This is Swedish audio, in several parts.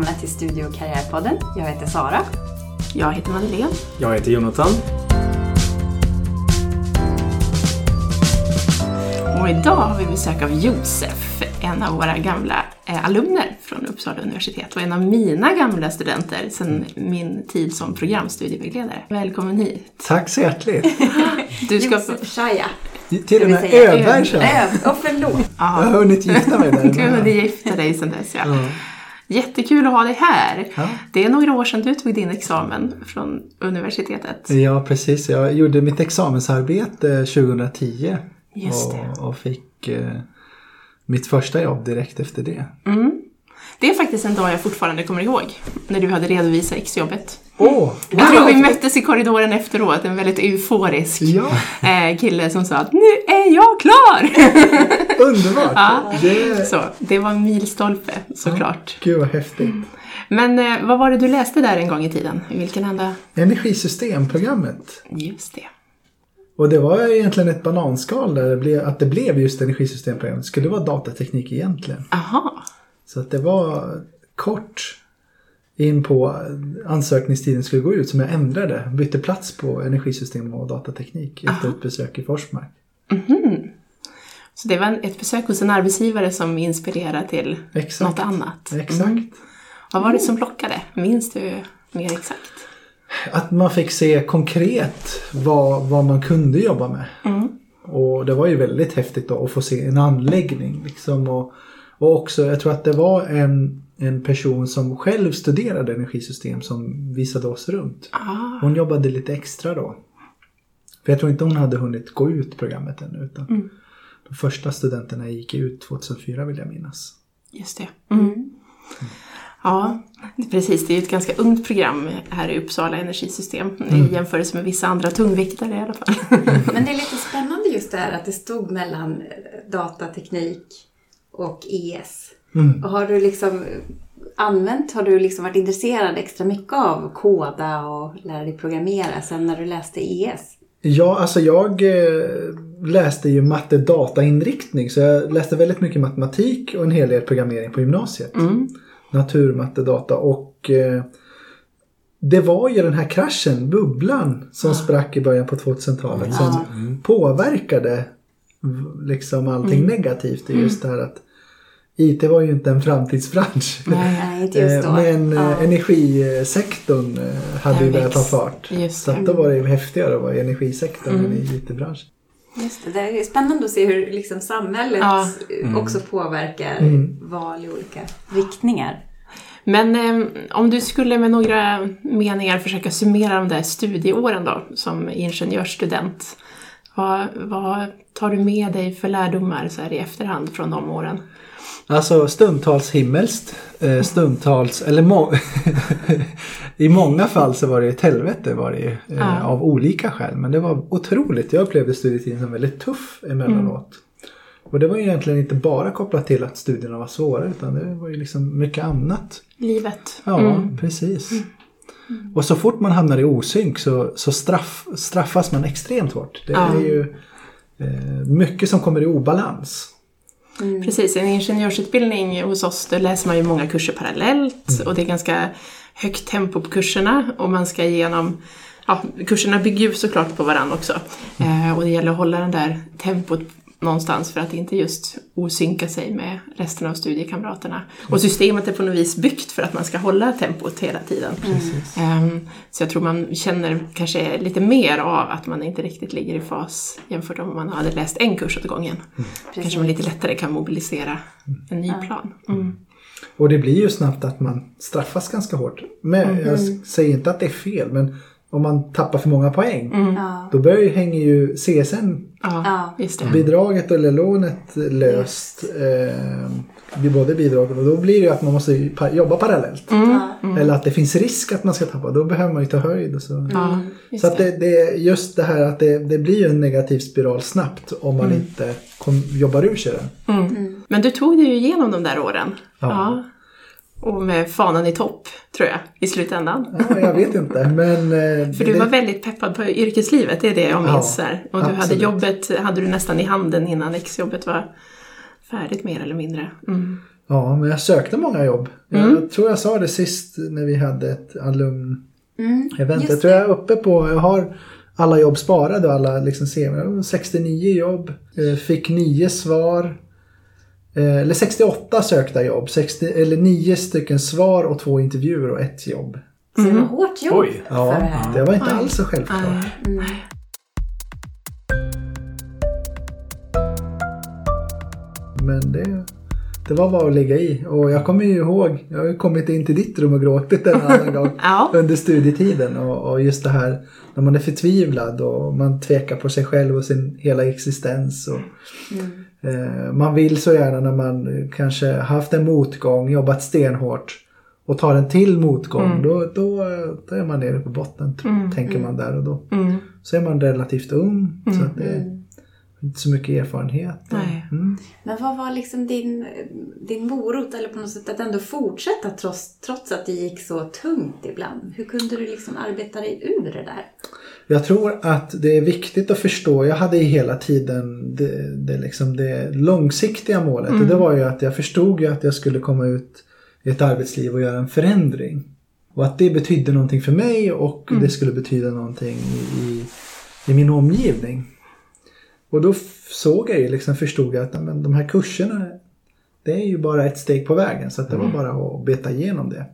Välkomna till Studio och karriärpodden. Jag heter Sara. Jag heter Madeleine. Jag heter Jonathan. Och idag har vi besök av Josef, en av våra gamla eh, alumner från Uppsala universitet och en av mina gamla studenter sedan min tid som programstudievägledare. Välkommen hit. Tack så hjärtligt. Du ska Josef Shaya. Till och med Öberg. Öv, oh, förlåt. Jag har hunnit gifta mig där. Du kunde gifta dig sedan dess, ja. Ja. Jättekul att ha dig här. Ja. Det är några år sedan du tog din examen från universitetet. Ja, precis. Jag gjorde mitt examensarbete 2010. Just det. Och, och fick eh, mitt första jobb direkt efter det. Mm. Det är faktiskt en dag jag fortfarande kommer ihåg, när du hade redovisat exjobbet. Åh! Jag tror vi möttes i korridoren efteråt, en väldigt euforisk Ja, eh, kille som sa att nu är jag klar! underbart! Ja. Det, Så, det var en milstolpe såklart. gud vad häftigt. Men eh, vad var det du läste där en gång i tiden? I vilken ända? Energisystemprogrammet. Just det. Och det var egentligen ett bananskal där det blev, att det blev just energisystemprogrammet. Det skulle vara datateknik egentligen. Aha. Så att det var kort in på ansökningstiden skulle gå ut som jag ändrade. Bytte plats på energisystem och datateknik efter ett besök i Forsmark. Så det var ett besök hos en arbetsgivare som inspirerade till Exakt. något annat. Exakt. Mm. Vad var det som lockade? Minns du mer exakt? Att man fick se konkret vad, vad man kunde jobba med. Och det var ju väldigt häftigt då att få se en anläggning. Liksom, och, och också, jag tror att det var en, en person som själv studerade energisystem som visade oss runt. Ah, Hon jobbade lite extra då. För jag tror inte hon hade hunnit gå ut programmet ännu. Utan De första studenterna gick ut 2004 vill jag minnas. just det. Mm. Ja, precis. Det är ju ett ganska ungt program här i Uppsala energisystem i jämförelse med vissa andra tungviktare i alla fall. Men det är lite spännande just det här att det stod mellan eh, datateknik och ES. Mm. Och har du liksom använt, har du liksom varit intresserad extra mycket av koda och lära dig programmera sen när du läste ES? Ja, alltså jag eh, läste ju matte datainriktning så jag läste väldigt mycket matematik och en hel del programmering på gymnasiet. Natur, matte, data och eh, det var ju den här kraschen, bubblan, som sprack i början på 2000-talet som påverkade v- liksom allting negativt. Det är just det här att IT var ju inte en framtidsbransch. Nej, inte just då. Eh, Men Ja. eh, energisektorn eh, hade Den ju börjat ta fart. Just Så då var det ju häftigare att vara i energisektorn än i IT-branschen. Just det, det är spännande att se hur liksom samhället Ja. eh, också påverkar Mm. val i olika riktningar. Men eh, om du skulle med några meningar försöka summera de där studieåren då, som ingenjörsstudent. Vad, vad tar du med dig för lärdomar så här i efterhand från de åren? Alltså stundtals himmelskt, eh, stundtals, eller må i många fall så var det ett helvete var det ju, eh, Ja. av olika skäl. Men det var otroligt. Jag upplevde studietiden som väldigt tuff emellanåt. Och det var ju egentligen inte bara kopplat till att studierna var svåra utan det var ju liksom mycket annat. Livet? Ja, precis. Och så fort man hamnar i osynk så, så straff, straffas man extremt hårt. Det är ju eh, mycket som kommer i obalans. Precis, en ingenjörsutbildning hos oss, då läser man ju många kurser parallellt och det är ganska högt tempo på kurserna och man ska igenom Ja, kurserna bygger ju såklart på varandra också. Eh, och det gäller att hålla den där tempot någonstans för att inte just osynka sig med resten av studiekamraterna. Och systemet är på något vis byggt för att man ska hålla tempot hela tiden. Ehm, så jag tror man känner kanske lite mer av att man inte riktigt ligger i fas jämfört med om man hade läst en kurs åt gången. Kanske man lite lättare kan mobilisera en ny plan. Mm. Och det blir ju snabbt att man straffas ganska hårt. Men jag säger inte att det är fel, men om man tappar för många poäng, Ja. då börjar ju, hänger ju CSN, Ja, Ja. just det. bidraget eller lånet löst. Eh, både bidragen och då blir det ju att man måste jobba parallellt. Ja. Eller att det finns risk att man ska tappa, då behöver man ju ta höjd. Och så Ja, just så att det, det, just det här att det, det blir ju en negativ spiral snabbt om man inte kom, jobbar ur sig den. Mm. Men du tog dig ju igenom de där åren. Ja. Och med fanan i topp, tror jag, i slutändan. Ja, jag vet inte, men... eh, För du var väldigt peppad på yrkeslivet, det är det jag Ja, minns. här. Och du hade jobbet hade du nästan i handen innan exjobbet var färdigt mer eller mindre. Mm. Ja, men jag sökte många jobb. Mm. Jag tror jag sa det sist när vi hade ett alumn Mm, Jag tror jag är uppe på, jag har alla jobb sparade och alla liksom ser 69 jobb. eh, Fick 9 svar. Eh, Eller 68 sökta jobb. 60, eller 9 stycken svar och två intervjuer och ett jobb. Så det var hårt jobb Oj. för det Ja, här. det var inte Oj. alls så självklart. Mm. Men det, det var bara att ligga i. Och jag kommer ju ihåg, jag har ju kommit in till ditt rum och gråtit en annan gång. Ja. under studietiden och, och just det här när man är förtvivlad och man tvekar på sig själv och sin hela existens. Och, eh, man vill så gärna när man eh, kanske haft en motgång, jobbat stenhårt och tar en till motgång. Då, då, eh, då är man nere på botten tr- tänker man där och då. Mm. Så är man relativt ung så att det är inte så mycket erfarenhet. Mm. Men vad var liksom din, din morot eller på något sätt att ändå fortsätta trots, trots att det gick så tungt ibland? Hur kunde du liksom arbeta dig ur det där? Jag tror att det är viktigt att förstå. Jag hade hela tiden det, det, liksom det långsiktiga målet. Och det var ju att jag förstod ju att jag skulle komma ut i ett arbetsliv och göra en förändring. Och att det betydde någonting för mig och det skulle betyda någonting i, i, min omgivning. Och då såg jag ju liksom, förstod jag att men, de här kurserna det är ju bara ett steg på vägen. Så att det var bara att beta igenom det.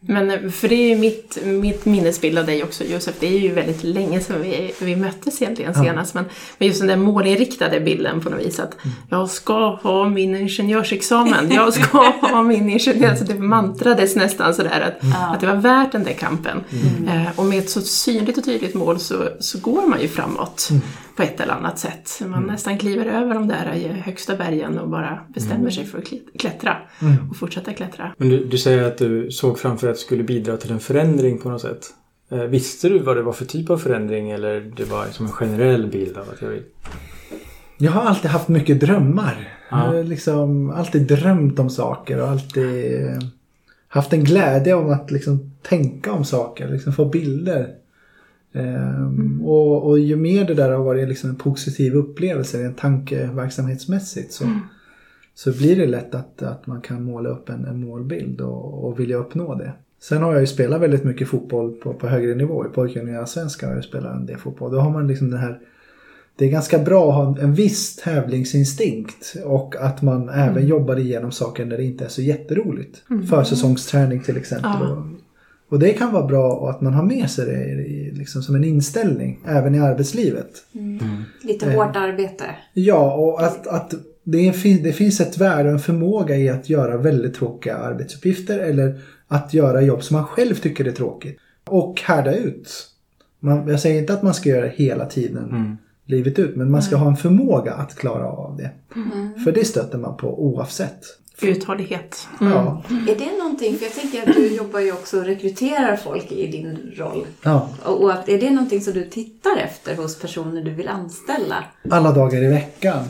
Men eh, för det är ju mitt, mitt minnesbild av dig också Josef, det är ju väldigt länge sedan vi, vi möttes egentligen Ja. senast. Men, men just den där målinriktade bilden på något vis att Mm. jag ska ha min ingenjörsexamen, jag ska ha min ingenjör... Alltså det mantrades nästan sådär att, Mm. att det var värt den där kampen. Eh, och med ett så synligt och tydligt mål så, så går man ju framåt Mm. På ett eller annat sätt. Man nästan kliver över de där högsta bergen och bara bestämmer Mm. sig för att klättra och fortsätta klättra. Men du, du säger att du såg framför dig att det skulle bidra till en förändring på något sätt. Eh, visste du vad det var för typ av förändring eller det var som en generell bild av att jag vill... Jag har alltid haft mycket drömmar. Ja. Jag har liksom alltid drömt om saker och alltid eh, haft en glädje om att liksom tänka om saker, liksom få bilder. Ehm, och, och ju mer det där har varit liksom en positiv upplevelse rent tankeverksamhetsmässigt så, så blir det lätt att, att man kan måla upp en, en målbild och, och vilja uppnå det. Sen har jag ju spelat väldigt mycket fotboll på, på högre nivå. I pojkjuniorallsvenskan har jag spelat en del fotboll. Då har man liksom den här det är ganska bra att ha en, viss tävlingsinstinkt och att man även jobbar igenom saker när det inte är så jätteroligt. Försäsongsträning till exempel. Ja. Och, det kan vara bra och att man har med sig det i, liksom som en inställning även i arbetslivet. Lite hårt arbete. Ja, och att, att det, fin- det finns ett värde och en förmåga i att göra väldigt tråkiga arbetsuppgifter eller att göra jobb som man själv tycker är tråkigt. Och härda ut. Man, jag säger inte att man ska göra det hela tiden, livet ut, men man ska ha en förmåga att klara av det. För det stöter man på oavsett. Uthållighet. Ja, Är det någonting, för jag tänker att du jobbar ju också och rekryterar folk i din roll. ja. Och och att, är det någonting som du tittar efter hos personer du vill anställa? alla dagar i veckan.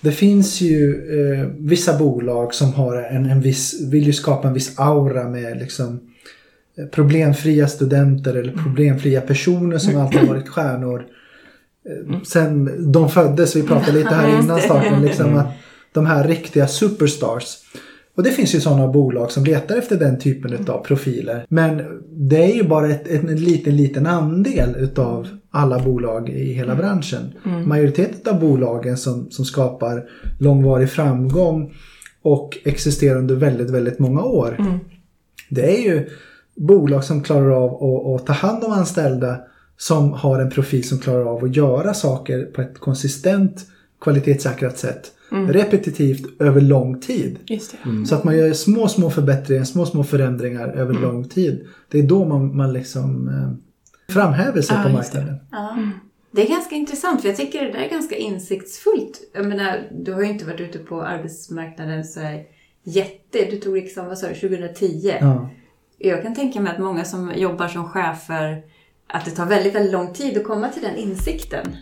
Det finns ju eh, vissa bolag som har en, en viss, vill ju skapa en viss aura med liksom eh, problemfria studenter eller problemfria personer som alltid har varit stjärnor. Eh, sen de föddes, vi pratade lite här innan starten, liksom att de här riktiga superstars. Och det finns ju sådana bolag som letar efter den typen av profiler. Men det är ju bara ett, en liten, liten andel utav alla bolag i hela branschen. Majoriteten av bolagen som, som skapar långvarig framgång och existerar under väldigt, väldigt många år. Det är ju bolag som klarar av att, att ta hand om anställda som har en profil som klarar av att göra saker på ett konsistent kvalitetssäkrat sätt. Repetitivt över lång tid. Just det. Så att man gör små, små förbättringar, små, små förändringar över lång tid. Det är då man, man liksom eh, framhäver sig Ja, på just det. marknaden. Ja. Det är ganska intressant för jag tycker det där är ganska insiktsfullt. Jag menar, du har ju inte varit ute på arbetsmarknaden så här jätte... Du tog examen, vad sa du, 2010? Ja. Jag kan tänka mig att många som jobbar som chefer, att det tar väldigt, väldigt lång tid att komma till den insikten.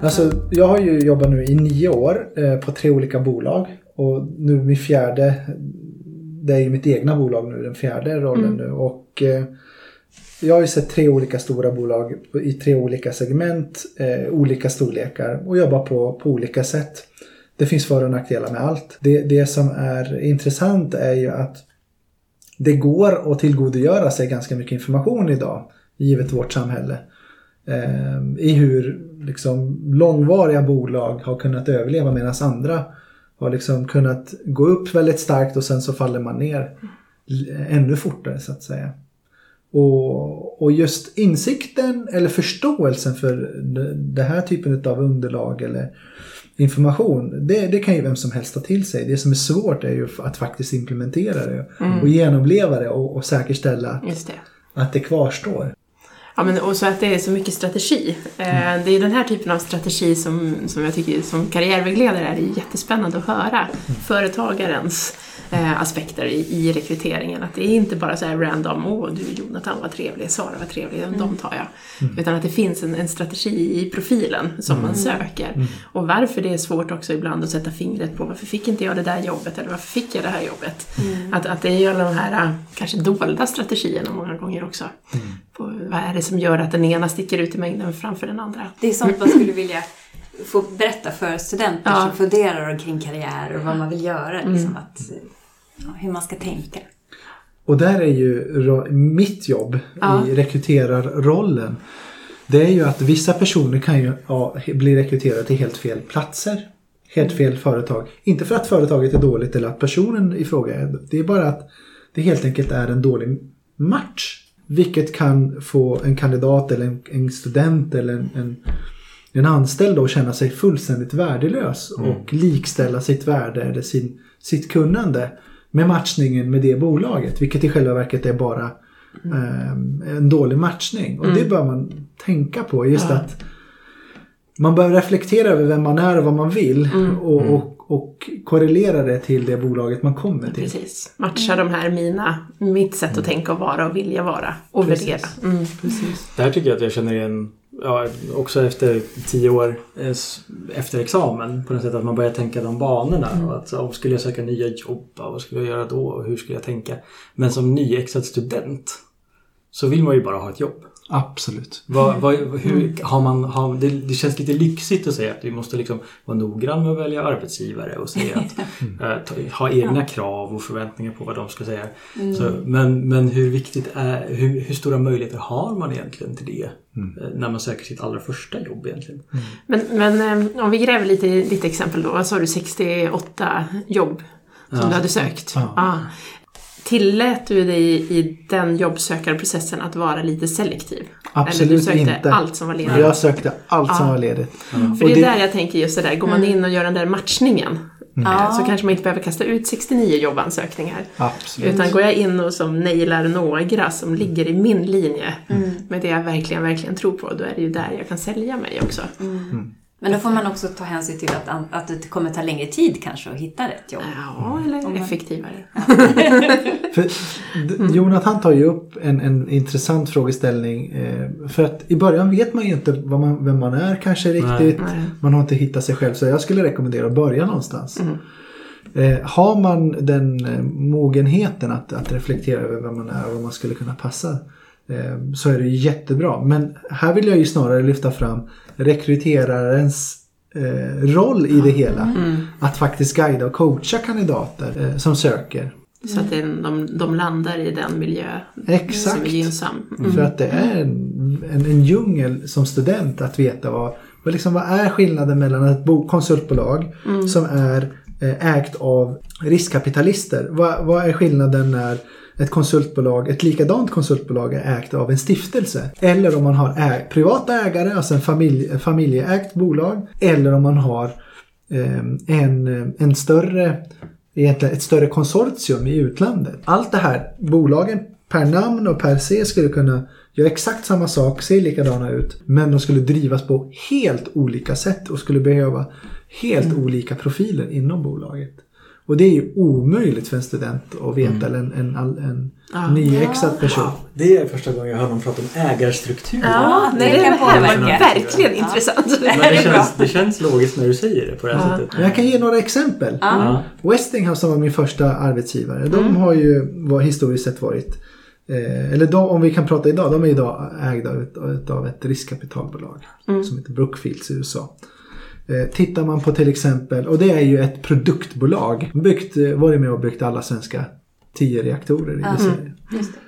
Alltså, jag har ju jobbat nu i nio år eh, på tre olika bolag. Och nu min fjärde, det är ju mitt egna bolag nu, den fjärde rollen nu. Och eh, jag har ju sett tre olika stora bolag i tre olika segment, eh, olika storlekar och jobbar på, på olika sätt. Det finns för och nackdelar med allt. Det, det som är intressant är ju att det går att tillgodogöra sig ganska mycket information idag, givet vårt samhälle. Eh, I hur liksom, långvariga bolag har kunnat överleva medan andra har liksom kunnat gå upp väldigt starkt och sen så faller man ner ännu fortare så att säga. Och, och just insikten eller förståelsen för det här typen av underlag eller information, det, det kan ju vem som helst ta till sig. Det som är svårt är ju att faktiskt implementera det mm. och genomleva det och, och säkerställa Just det. att det kvarstår. Ja, men och så att det är så mycket strategi. Mm. Det är den här typen av strategi som, som jag tycker som karriärvägledare är jättespännande att höra. Mm. Företagarens eh, aspekter i, i rekryteringen. Att det är inte bara så här random, åh du Jonathan var trevlig, Sara var trevlig, mm. de tar jag. Mm. Utan att det finns en, en strategi i profilen som man mm. söker. Mm. Och varför det är svårt också ibland att sätta fingret på varför fick inte jag det där jobbet eller varför fick jag det här jobbet. Mm. Att, att det är ju alla de här äh, kanske dolda strategierna många gånger också. På, vad är det som gör att den ena sticker ut i mängden framför den andra? Det är sånt man skulle vilja få berätta för studenter ja. som funderar kring karriär och vad man vill göra. Liksom, att, hur man ska tänka. Och där är ju mitt jobb ja. i rekryterarrollen. Det är ju att vissa personer kan ju ja, bli rekryterade till helt fel platser. Helt fel företag. Inte för att företaget är dåligt eller att personen i fråga är det. är bara att det helt enkelt är en dålig match. Vilket kan få en kandidat eller en, en student eller en, en, en anställd att känna sig fullständigt värdelös mm. och likställa sitt värde eller sin, sitt kunnande med matchningen med det bolaget. Vilket i själva verket är bara eh, en dålig matchning. Och mm. det bör man tänka på. Just ja. att man bör reflektera över vem man är och vad man vill. Mm. Och, mm. och, och, korrelera det till det bolaget man kommer till. Precis. Matcha de här mina, mitt sätt att mm. tänka och vara och vilja vara. Och Precis. värdera. Mm. Precis. Det här tycker jag att jag känner igen ja, också efter tio år eh, efter examen på något sätt att man börjar tänka de banorna. Mm. Och att, om skulle jag söka nya jobb, vad skulle jag göra då? Och hur skulle jag tänka? Men som nyexad student så vill man ju bara ha ett jobb. Absolut. Vad, vad, hur, har man, har, det, det, känns lite lyxigt att säga att vi måste liksom vara noggrann med att välja arbetsgivare och säga att, äh, ta, ha egna krav och förväntningar på vad de ska säga. Mm. Så, men, men hur viktigt är, hur, hur, stora möjligheter har man egentligen till det mm. äh, när man söker sitt allra första jobb egentligen? Mm. Men, men äh, om vi gräver lite i ditt exempel då, vad sa du, 68 jobb som ja. du hade sökt? Ja. Ah. Tillät du dig i den jobbsökarprocessen att vara lite selektiv? Absolut Eller du sökte inte. allt som var ledigt? Jag sökte allt ja. som var ledigt. Mm. För det är där jag tänker just det där, går man mm. in och gör den där matchningen Mm. Så kanske man inte behöver kasta ut 69 jobbansökningar. Absolut. Utan går jag in och som nailar några som ligger i min linje mm. med det jag verkligen, verkligen tror på, då är det ju där jag kan sälja mig också. Mm. Mm. Men då får man också ta hänsyn till att, att det kommer ta längre tid kanske att hitta rätt jobb. Ja, eller man... effektivare. för, Jonathan tar ju upp en, en intressant frågeställning. Eh, för att i början vet man ju inte vad man, vem man är kanske riktigt. Nej. Man har inte hittat sig själv. Så jag skulle rekommendera att börja någonstans. Mm. Eh, har man den eh, mogenheten att, att reflektera över vem man är och vad man skulle kunna passa så är det jättebra. Men här vill jag ju snarare lyfta fram rekryterarens eh, roll i det hela. Mm. Att faktiskt guida och coacha kandidater eh, som söker. Så att de, de landar i den miljö Exakt. som är gynnsam. Mm. För att det är en, en, en djungel som student att veta vad, vad, liksom, vad är skillnaden mellan ett konsultbolag mm. som är ägt av riskkapitalister. Vad, vad är skillnaden när ett konsultbolag, ett likadant konsultbolag är ägt av en stiftelse. Eller om man har ä privata ägare, alltså en familj, familjeägt bolag. Eller om man har eh, en, en större, egentligen ett större konsortium i utlandet. Allt det här, bolagen per namn och per se skulle kunna göra exakt samma sak, se likadana ut. Men de skulle drivas på helt olika sätt och skulle behöva helt mm. olika profiler inom bolaget. Och det är ju omöjligt för en student att veta, mm. eller en, en, en ja. nyexad person. Ja. Det är första gången jag hör någon prata om ägarstruktur. Ja, nej, det, det här var verkligen ja. intressant. Men det, känns, det känns logiskt när du säger det på det här ja. sättet. Jag kan ge några exempel. Ja. Westinghouse som var min första arbetsgivare, mm. de har ju var, historiskt sett varit Eh, eller då, om vi kan prata idag, de är idag ägda ut- av ett riskkapitalbolag som heter Brookfields i USA. Eh, tittar man på till exempel, och det är ju ett produktbolag, byggt, eh, varit med och byggt alla svenska 10 reaktorer i Sverige. Just det.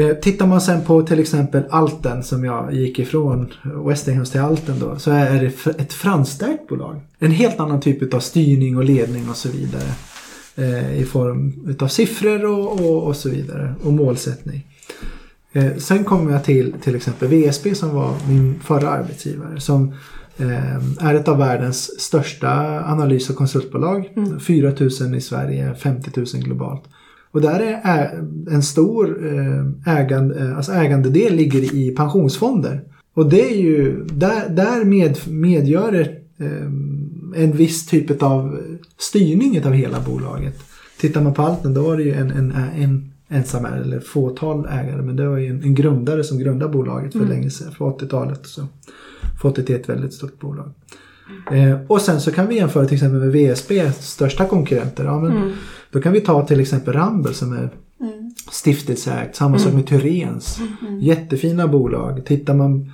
Eh, Tittar man sen på till exempel Alten som jag gick ifrån Westinghouse till Alten då så är det ett fransägt bolag. En helt annan typ av styrning och ledning och så vidare. I form utav siffror och, och, och så vidare och målsättning. Sen kommer jag till till exempel VSB som var min förra arbetsgivare som är ett av världens största analys och konsultbolag. 4 000 i Sverige, 50 000 globalt. Och där är en stor eh, ägande, alltså ägandedel ligger i pensionsfonder. Och det är ju, där, där med, medgör eh, en viss typ av styrning av hela bolaget. Tittar man på Alten då var det ju en, en, en ensam ägare, eller fåtal ägare. Men det var ju en, en grundare som grundade bolaget för länge sedan, för 80-talet. Så fått det till ett väldigt stort bolag. Eh, och sen så kan vi jämföra till exempel med VSB, största konkurrenter. Ja, men Då kan vi ta till exempel Ramboll som är stiftelseägt. Samma sak med Tyrens. Jättefina bolag. Tittar man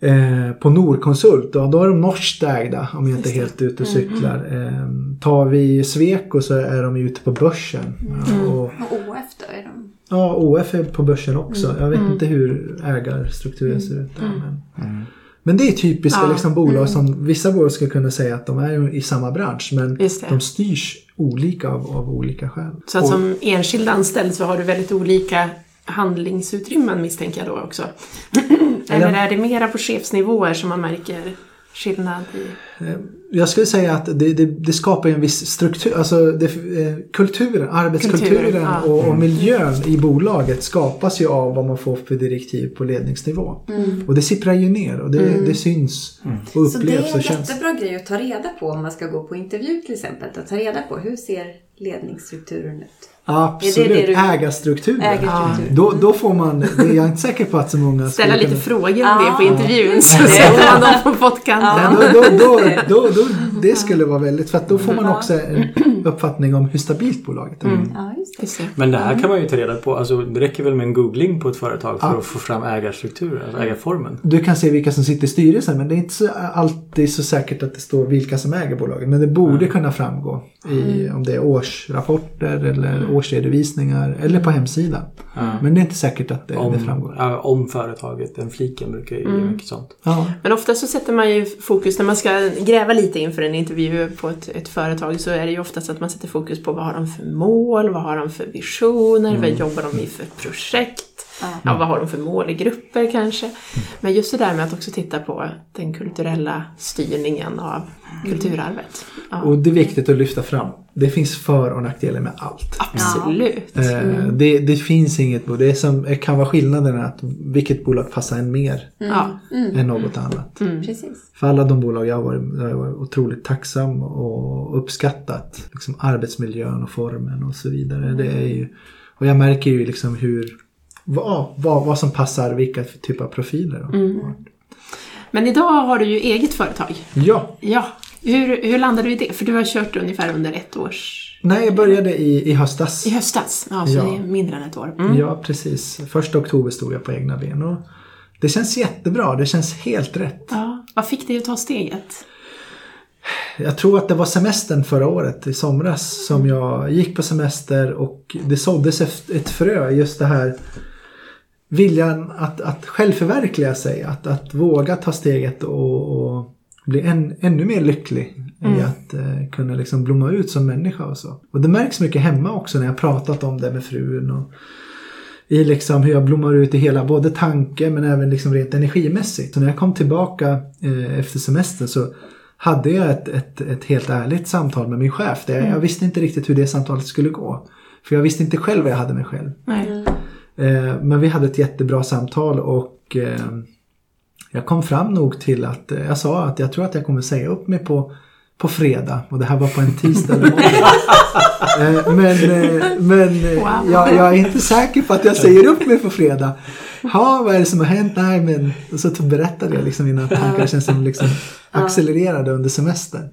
eh, på Norconsult, då, då är de norskt ägda om jag inte är helt ute och cyklar. Eh, tar vi Sweco så är de ute på börsen. Ja, och, Och OF då är de... ja, OF är på börsen också. Jag vet inte hur ägarstrukturen ser ut där. Men, men det är typiska Ja. liksom, bolag som vissa bolag ska kunna säga att de är i samma bransch. Men de styrs olika av, av olika skäl. Så att Och- som enskild anställd så har du väldigt olika handlingsutrymmen misstänker jag då också. Eller är det mera på chefsnivåer som man märker skillnad i? Jag skulle säga att det, det, det skapar en viss struktur, alltså det, eh, kulturen, arbetskulturen Kultur, ja. och, och miljön i bolaget skapas ju av vad man får för direktiv på ledningsnivå. Och det sipprar ju ner och det, det syns och Så det upplevs är och en känns. jättebra grej att ta reda på om man ska gå på intervju till exempel. Att ta reda på hur ser ledningsstrukturen ut? Absolut, Är det det du- ägarstrukturen. Ägarstruktur. Då, då får man, det är jag inte säker på att så många Ställa lite kunna- frågor om Ja. det på intervjun så sätter man dem på pottkanten. då, då, då, då, då, det skulle vara väldigt, för att då får man också en uppfattning om hur stabilt bolaget är. Ja, just det. Det. Men det här kan man ju ta reda på. Alltså, det räcker väl med en googling på ett företag för Ja. att få fram ägarstrukturen, alltså ägarformen. Du kan se vilka som sitter i styrelsen men det är inte så, alltid så säkert att det står vilka som äger bolaget. Men det borde kunna framgå i, om det är årsrapporter eller årsredovisningar eller på hemsidan. Men det är inte säkert att det, det Om, framgår. ja, om företaget, den fliken brukar ju ge mycket sånt. Ja. Men ofta så sätter man ju fokus, när man ska gräva lite inför en intervju på ett, ett företag så är det ju oftast att man sätter fokus på vad har de för mål, vad har de för visioner, vad jobbar de i för projekt, ja, vad har de för målgrupper kanske. Men just det där med att också titta på den kulturella styrningen av kulturarvet. Ja, Och det är viktigt att lyfta fram. Det finns för och nackdelar med allt. absolut. Eh, det, det finns inget bolag. Det är som, kan vara skillnaden att vilket bolag passar en mer Ja. än något annat. Precis. För alla de bolag jag har varit, jag har varit otroligt tacksam och uppskattat. Liksom arbetsmiljön och formen och så vidare. Det är ju, och jag märker ju liksom hur, vad, vad, vad som passar vilka typ av profiler. då. Men idag har du ju eget företag. Ja, Ja. Hur, hur landade du i det? För du har kört ungefär under ett års... nej jag började i, i höstas. I höstas. Ja, så Ja. det är mindre än ett år. Mm. Ja, precis. Första oktober stod jag på egna ben. Och det känns jättebra. Det känns helt rätt. Ja. Vad fick dig att ta steget? Jag tror att det var semestern förra året i somras som jag gick på semester och det såddes ett frö just det här viljan att, att självförverkliga sig. Att, att våga ta steget och, och bli än, ännu mer lycklig i att eh, kunna liksom blomma ut som människa och så. Och det märks mycket hemma också när jag pratat om det med frun. Och, i liksom hur jag blommar ut i hela både tanke men även liksom rent energimässigt. Så när jag kom tillbaka eh, efter semestern så hade jag ett, ett, ett helt ärligt samtal med min chef. Där jag, jag visste inte riktigt hur det samtalet skulle gå. För jag visste inte själv vad jag hade mig själv. Nej. Eh, men vi hade ett jättebra samtal och eh, jag kom fram nog till att eh, jag sa att jag tror att jag kommer säga upp mig på på fredag och det här var på en tisdag eller måndag. Eh, men eh, men eh, Wow. jag, jag är inte säker på att jag säger upp mig på fredag. Ja, vad är det som har hänt? Nej, men och så berättade jag liksom mina tankar känns som liksom accelererade under semestern.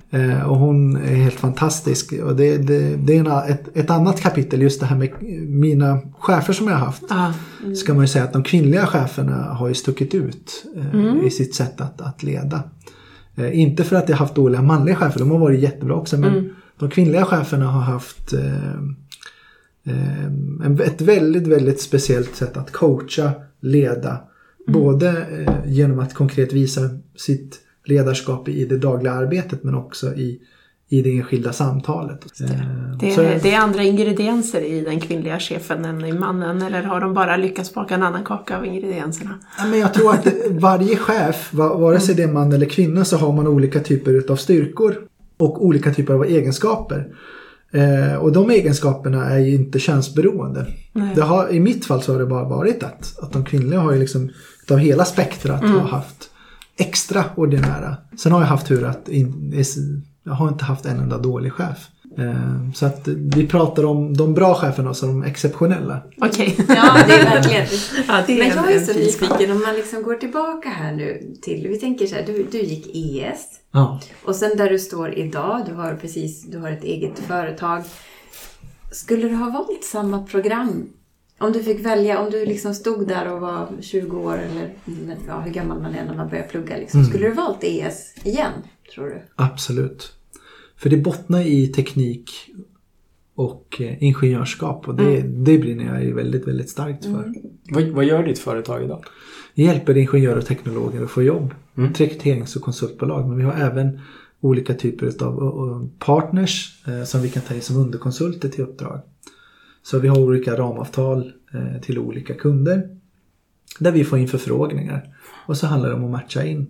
Och hon är helt fantastisk. Och det, det, det är en, ett, ett annat kapitel, just det här med mina chefer som jag har haft. Ja. Ska man ju säga att de kvinnliga cheferna har ju stuckit ut eh, i sitt sätt att, att leda. Eh, inte för att jag haft dåliga manliga chefer, de har varit jättebra också. Men de kvinnliga cheferna har haft eh, eh, ett väldigt, väldigt speciellt sätt att coacha, leda. Både eh, genom att konkret visa sitt ledarskap i det dagliga arbetet men också i, i det enskilda samtalet. Eh, Det, så- är, det är andra ingredienser i den kvinnliga chefen än i mannen eller har de bara lyckats baka en annan kaka av ingredienserna? Ja, men jag tror att varje chef, va- vare sig det är man eller kvinna, så har man olika typer av styrkor och olika typer av egenskaper. Eh, och de egenskaperna är ju inte könsberoende. Har, I mitt fall så har det bara varit att, att de kvinnliga har ju liksom utav hela spektrat har haft extraordinära. Sen har jag haft tur att in, jag har inte haft en enda dålig chef. Eh, så att vi pratar om de bra cheferna som de exceptionella. Okej. Ja, det är verkligen. Ja, det är Men en- jag är så nyfiken om man liksom går tillbaka här nu till, vi tänker så här, du, du gick ES Ja. och sen där du står idag, du har precis, du har ett eget företag. Skulle du ha valt samma program? Om du fick välja, om du liksom stod där och var 20 år eller ja, hur gammal man är när man börjar plugga liksom. Skulle du valt ES igen, tror du? Absolut. För det bottnar i teknik och eh, ingenjörskap och det, det brinner jag ju väldigt, väldigt starkt för. Vad, vad gör ditt företag idag? Vi hjälper ingenjörer och teknologer att få jobb. Ett rekryterings och konsultbolag. Men vi har även olika typer av partners eh, som vi kan ta in som underkonsulter till uppdrag. Så vi har olika ramavtal eh, till olika kunder. Där vi får in förfrågningar. Och så handlar det om att matcha in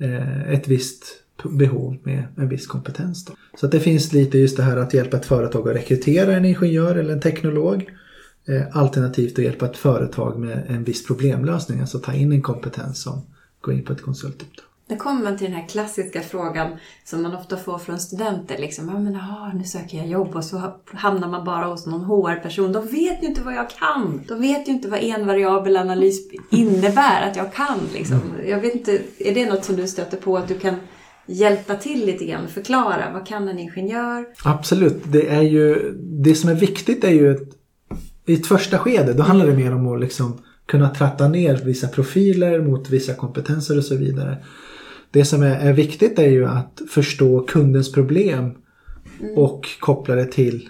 eh, ett visst behov med en viss kompetens. Då. Så det finns lite just det här att hjälpa ett företag att rekrytera en ingenjör eller en teknolog. Eh, alternativt att hjälpa ett företag med en viss problemlösning. Alltså ta in en kompetens som går in på ett konsultuppdrag. Nu kommer man till den här klassiska frågan som man ofta får från studenter. Liksom, ja, men, ah, nu söker jag jobb och så hamnar man bara hos någon HR-person. De vet ju inte vad jag kan. De vet ju inte vad envariabel analys innebär att jag kan. Liksom. Jag vet inte, är det något som du stöter på att du kan hjälpa till lite grann? Förklara, vad kan en ingenjör? Absolut. Det, är ju, det som är viktigt är ju att i ett första skede då handlar det mer om att liksom kunna tratta ner vissa profiler mot vissa kompetenser och så vidare. Det som är, är viktigt är ju att förstå kundens problem och koppla det till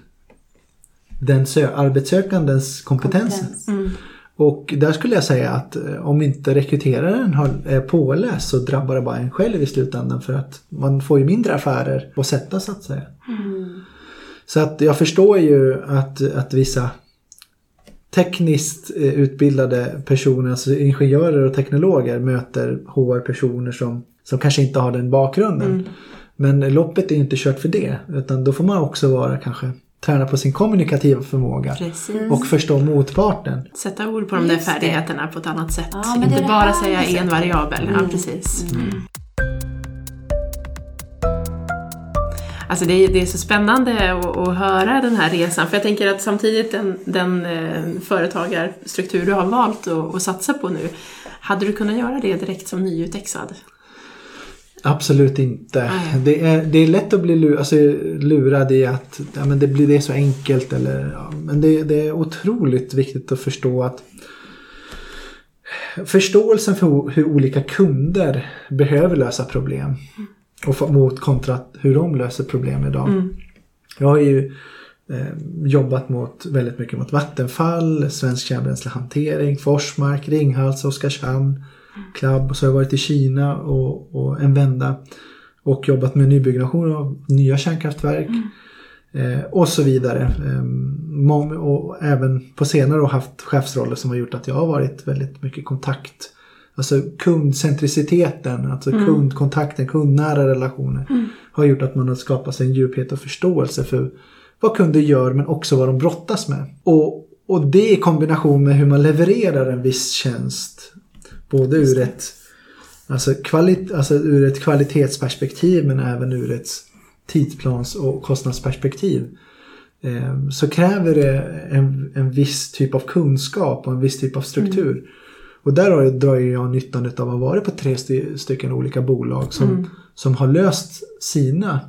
den sö- arbetssökandens kompetenser. Kompetens. Och där skulle jag säga att eh, om inte rekryteraren har, är påläst så drabbar det bara en själv i slutändan för att man får ju mindre affärer att sätta så att säga. Så att jag förstår ju att, att vissa tekniskt eh, utbildade personer, alltså ingenjörer och teknologer möter HR-personer som, som kanske inte har den bakgrunden. Men loppet är ju inte kört för det utan då får man också vara kanske träna på sin kommunikativa förmåga Precis. och förstå motparten. Sätta ord på de där färdigheterna på ett annat sätt. Ja, men det är Inte det bara säga sättet. en variabel. Ja, precis. Alltså det är, det är så spännande att, att höra den här resan. För jag tänker att samtidigt den, den eh, företagarstruktur du har valt att, att satsa på nu. Hade du kunnat göra det direkt som nyutexad? Absolut inte. Det, är, det är lätt att bli lurad, alltså, lurad i att ja, men det, blir, det så enkelt. Eller, ja, men det, det är otroligt viktigt att förstå att förståelsen för hur olika kunder behöver lösa problem och få- mot kontra hur de löser problem idag. Jag har ju eh, jobbat mot, väldigt mycket mot Vattenfall, Svensk kärnbränslehantering, Forsmark, Ringhals, Oskarshamn, Och så har jag varit i Kina och, och en vända och jobbat med nybyggnation av nya kärnkraftverk. Eh, och så vidare. Eh, och även på senare år haft chefsroller som har gjort att jag har varit väldigt mycket kontakt. Alltså kundcentriciteten, alltså kundkontakten, kundnära relationer. Har gjort att man har skapat sig en djuphet och förståelse för vad kunder gör men också vad de brottas med. Och, och det i kombination med hur man levererar en viss tjänst. Både ur ett, alltså, kvalit, alltså ur ett kvalitetsperspektiv men även ur ett tidsplans och kostnadsperspektiv eh, så kräver det en, en viss typ av kunskap och en viss typ av struktur. Mm. Och där har- drar ju jag nyttan av att ha varit på tre sty- stycken olika bolag som, som har löst sina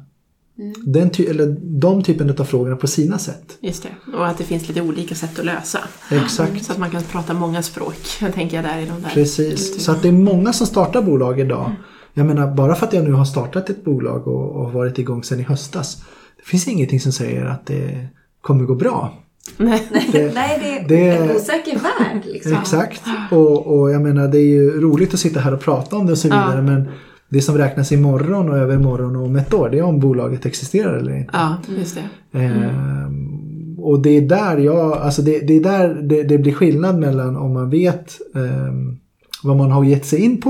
den ty- eller de typen av frågorna på sina sätt. Just det. Och att det finns lite olika sätt att lösa. Exakt. Så att man kan prata många språk. Jag tänker där i de där. Precis. Så att det är många som startar bolag idag. Jag menar bara för att jag nu har startat ett bolag och, och varit igång sedan i höstas. Det finns ingenting som säger att det kommer gå bra. Nej. Det- Nej, det är en osäker värld liksom. Exakt. Och, och jag menar det är ju roligt att sitta här och prata om det och så vidare. Ja. Men det som räknas imorgon och övermorgon och om ett år det är om bolaget existerar eller inte. Ja, just det. Ehm, och det är där jag, alltså det, det är där det, det blir skillnad mellan om man vet ehm, vad man har gett sig in på.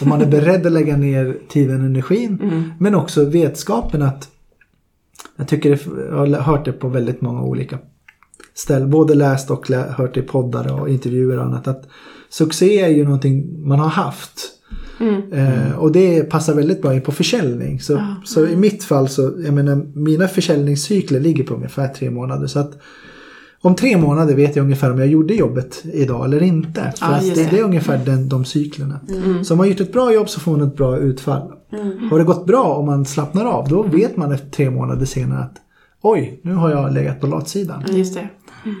Om man är beredd att lägga ner tiden och energin. Men också vetskapen att jag tycker jag har hört det på väldigt många olika ställen. Både läst och hört det i poddar och intervjuer och annat. Att succé är ju någonting man har haft. Eh, och det passar väldigt bra in på försäljning. Så, så i mitt fall så, jag menar, mina försäljningscykler ligger på ungefär tre månader. Så att om tre månader vet jag ungefär om jag gjorde jobbet idag eller inte. För just det, det. är ungefär den, de cyklerna. Så om man har gjort ett bra jobb så får man ett bra utfall. Har det gått bra om man slappnar av då vet man efter tre månader senare att oj, nu har jag legat på latsidan. Just det.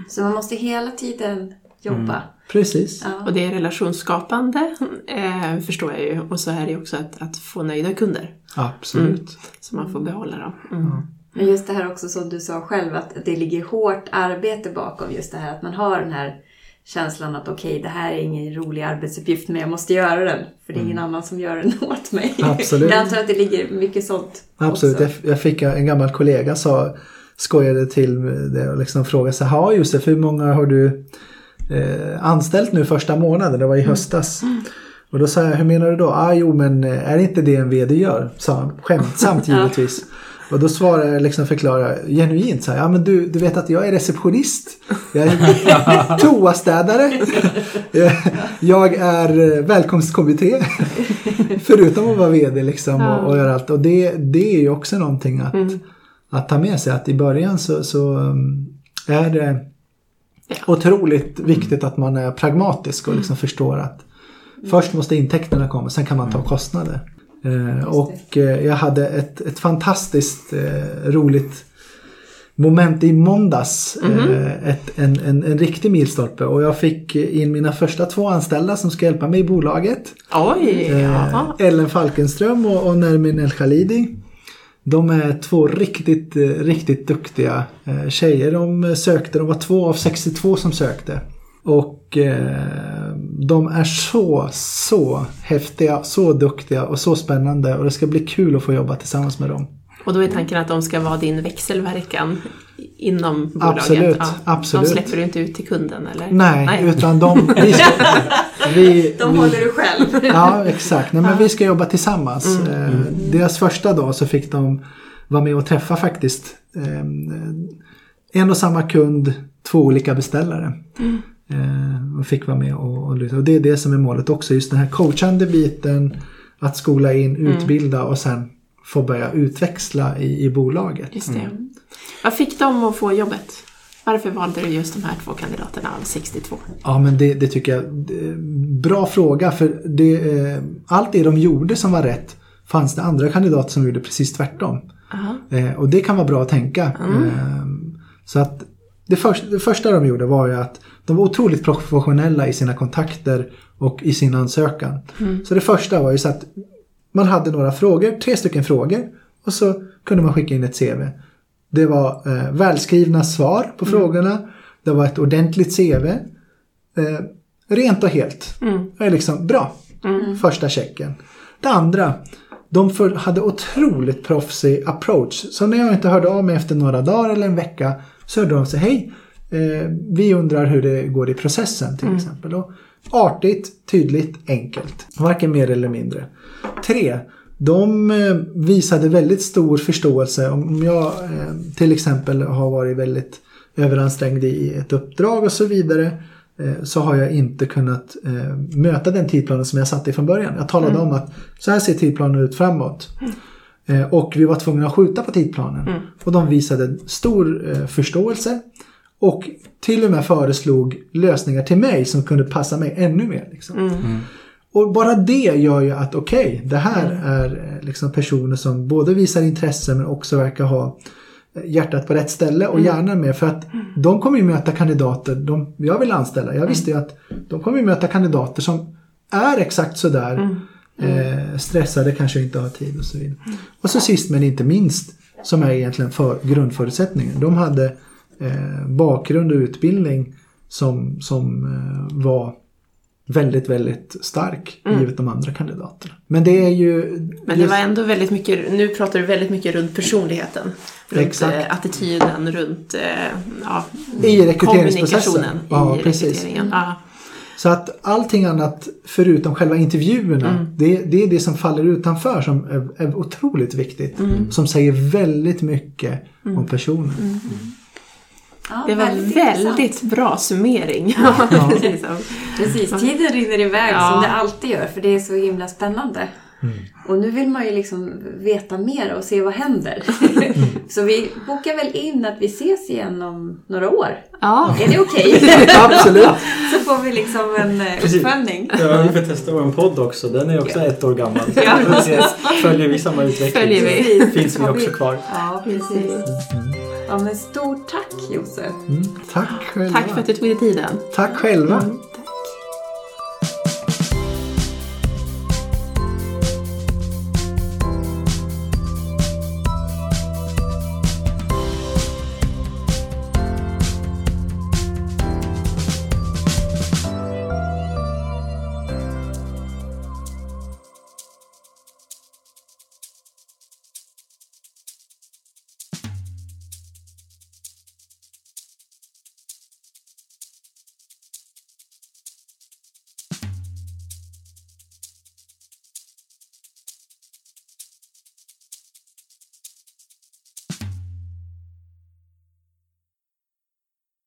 Så man måste hela tiden jobba. Precis. Ja. Och det är relationsskapande, eh, förstår jag ju. Och så är det ju också att, att få nöjda kunder. Absolut. Så man får behålla dem. Mm. Men just det här också som du sa själv att det ligger hårt arbete bakom just det här att man har den här känslan att okej, det här är ingen rolig arbetsuppgift men jag måste göra den. För det är ingen annan som gör den åt mig. Absolut. Jag antar att det ligger mycket sånt Absolut. också. Jag, fick en gammal kollega sa, skojade till det och liksom frågade så här, ja Josef, hur många har du eh, anställt nu första månaden? Det var i höstas. Och då sa jag, hur menar du då? Ah, jo, men eh, är inte det en VD gör? Sa han, skämtsamt givetvis. Och då svarade jag, liksom förklara genuint så här, ja men du, du vet att jag är receptionist. Jag är toastädare. jag är eh, välkomstkommitté. Förutom att vara VD liksom och, och göra allt. Och det, det är ju också någonting att, att ta med sig. Att i början så, så um, är det otroligt viktigt att man är pragmatisk och liksom förstår att först måste intäkterna komma, sen kan man ta kostnader. Eh, och eh, jag hade ett, ett fantastiskt eh, roligt moment i måndags. Eh, ett, en, en, en riktig milstolpe och jag fick in mina första två anställda som ska hjälpa mig i bolaget. Oj! Eh. Ellen Falkenström och, och Nermin El Khalidi. De är två riktigt, riktigt duktiga eh, tjejer. De sökte, de var två av 62 som sökte. Och eh, de är så, så häftiga, så duktiga och så spännande. Och det ska bli kul att få jobba tillsammans med dem. Och då är tanken att de ska vara din växelverkan inom bolaget? Absolut, Ja. absolut. De släpper du inte ut till kunden eller? Nej, utan de... Vi, vi, De håller du själv. Ja, exakt. Nej, men vi ska jobba tillsammans. Eh, deras första dag så fick de vara med och träffa faktiskt eh, en och samma kund, två olika beställare. Eh, och fick vara med och, och, lyssna. och det är det som är målet också. Just den här coachande biten, att skola in, utbilda och sen få börja utväxla i, i bolaget. Just det. Vad fick de att få jobbet? Varför valde du just de här två kandidaterna av 62? Ja men det, det tycker jag. det- Bra fråga för det, eh, allt det de gjorde som var rätt fanns det andra kandidater som gjorde precis tvärtom. Eh, och det kan vara bra att tänka. Eh, så att det, först, det första de gjorde var ju att de var otroligt professionella i sina kontakter och i sin ansökan. Så det första var ju så att man hade några frågor, tre stycken frågor och så kunde man skicka in ett CV. Det var eh, välskrivna svar på frågorna. Det var ett ordentligt CV. Eh, rent och helt. Det är liksom bra. Första checken. Det andra. De för, hade otroligt proffsig approach. Så när jag inte hörde av mig efter några dagar eller en vecka så hörde de sig hej. Eh, vi undrar hur det går i processen till exempel. Och artigt, tydligt, enkelt. Varken mer eller mindre. Tre. De eh, visade väldigt stor förståelse om jag eh, till exempel har varit väldigt överansträngd i ett uppdrag och så vidare eh, så har jag inte kunnat möta den tidplanen som jag satte från början. Jag talade om att så här ser tidplanen ut framåt. Eh, och vi var tvungna att skjuta på tidplanen. Mm. Och de visade stor förståelse. Och till och med föreslog lösningar till mig som kunde passa mig ännu mer. Liksom. Mm. Och bara det gör ju att okej, det här är eh, liksom personer som både visar intresse men också verkar ha eh, hjärtat på rätt ställe och hjärnan med. För att de kommer ju möta kandidater de, jag vill anställa. Jag visste ju att de kommer ju möta kandidater som är exakt sådär eh, stressade, kanske inte har tid och så vidare. Och så sist men inte minst, som är egentligen för, grundförutsättningen. De hade eh, bakgrund och utbildning som, som eh, var väldigt, väldigt stark givet de andra kandidaterna. Men det är ju... Men det var ändå väldigt mycket, nu pratar du väldigt mycket runt personligheten. Runt Exakt. eh, attityden, runt eh, ja, I rekryteringsprocessen. kommunikationen Ja, i precis. rekryteringen. Ja. Så att allting annat förutom själva intervjuerna, Mm. det, det är det som faller utanför som är, är otroligt viktigt. Mm. Som säger väldigt mycket om personen. Ja, Det var väldigt väldigt, intressant. bra summering. Precis som- Precis, tiden rinner iväg Ja. som det alltid gör för det är så himla spännande. Och nu vill man ju liksom veta mer och se vad händer. så vi bokar väl in att vi ses igen om några år. ja. Är det okej? Absolut. så får vi liksom en eh, Precis. uppföljning. Ja, vi får testa vår podd också. Den är också ett år gammal. Ja. Precis. Följer vi samma utveckling Följer vi. Precis. finns vi också kvar. Ja, precis. Ja, men stort tack Josef. Mm, tack själva. Tack för att du tog dig tiden. Tack själva. Mm.